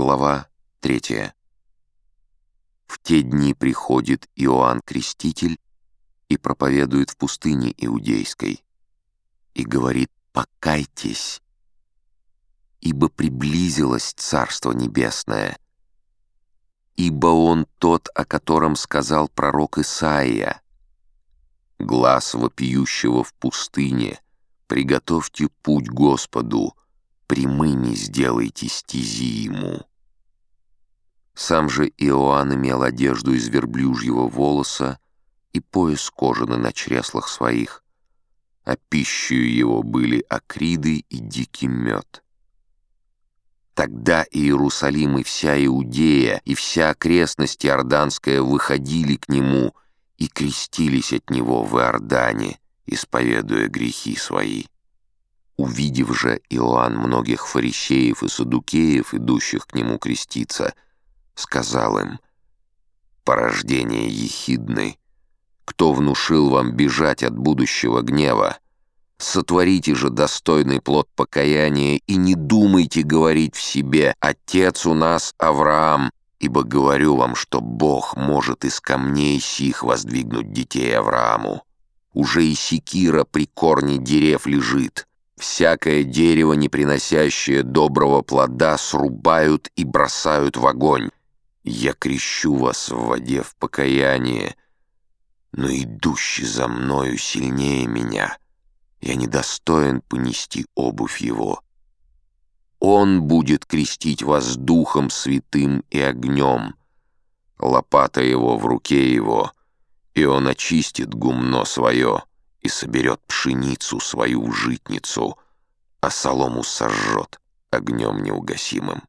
Глава 3. В те дни приходит Иоанн Креститель и проповедует в пустыне Иудейской и говорит «Покайтесь, ибо приблизилось Царство Небесное, ибо Он тот, о котором сказал пророк Исаия, глаз вопиющего в пустыне, приготовьте путь Господу, прямыми сделайте стези ему». Сам же Иоанн имел одежду из верблюжьего волоса и пояс кожаный на чреслах своих, а пищей его были акриды и дикий мед. Тогда Иерусалим и вся Иудея, и вся окрестность Иорданская выходили к нему и крестились от него в Иордане, исповедуя грехи свои. Увидев же Иоанн многих фарисеев и садукеев, идущих к нему креститься, сказал им, «Порождение ехидны, кто внушил вам бежать от будущего гнева? Сотворите же достойный плод покаяния и не думайте говорить в себе «Отец у нас Авраам», ибо говорю вам, что Бог может из камней сих воздвигнуть детей Аврааму. Уже и секира при корне дерев лежит, Всякое дерево, не приносящее доброго плода, срубают и бросают в огонь. Я крещу вас в воде в покаяние, но идущий за мною сильнее меня. Я недостоин понести обувь его. Он будет крестить вас духом святым и огнем. Лопата его в руке его, и он очистит гумно свое и соберет пшеницу свою в житницу, а солому сожжет огнем неугасимым.